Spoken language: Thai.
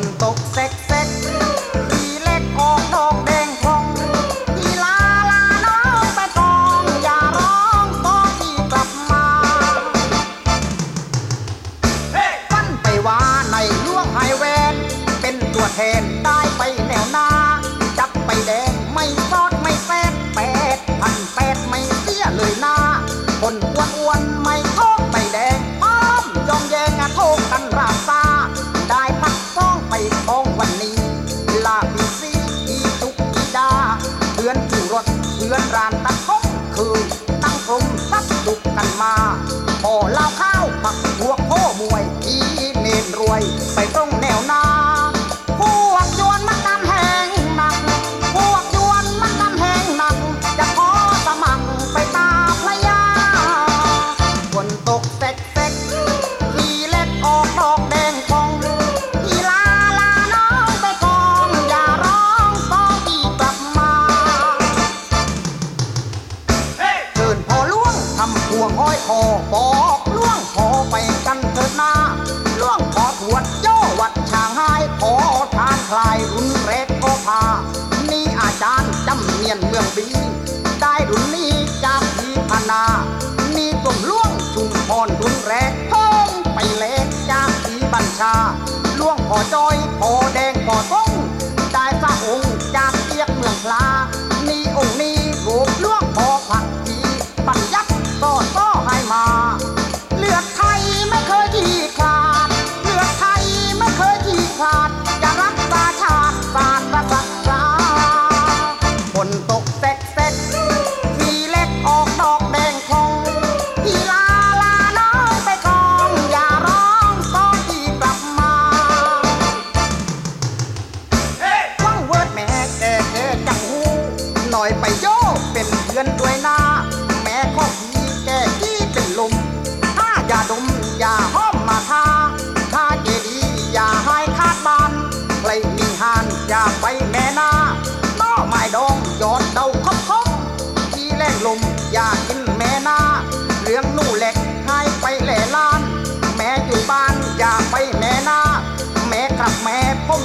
นตกแซก you run. วงห้อยคอบอกล่วงขอไปกันเถิดนาล่วงขอถวดย่อวัดช่างหายขอทานคลายรุนแรกก็พา นี่อาจารย์จำเนียนเมืองบีได้รุนนี้จากพีพนานี่กลมล่วงชุมพรรุนแรกเพิ่มไปเล็กจากพีบัญชาล่วงขอจอยขอ ลมอยากกินแม่นาเลี้ยงหนูเหล็กให้ไปแหล่ล้าน แม่อยู่บ้านอยากไปแม่นาแม่กลับแม่พ่ม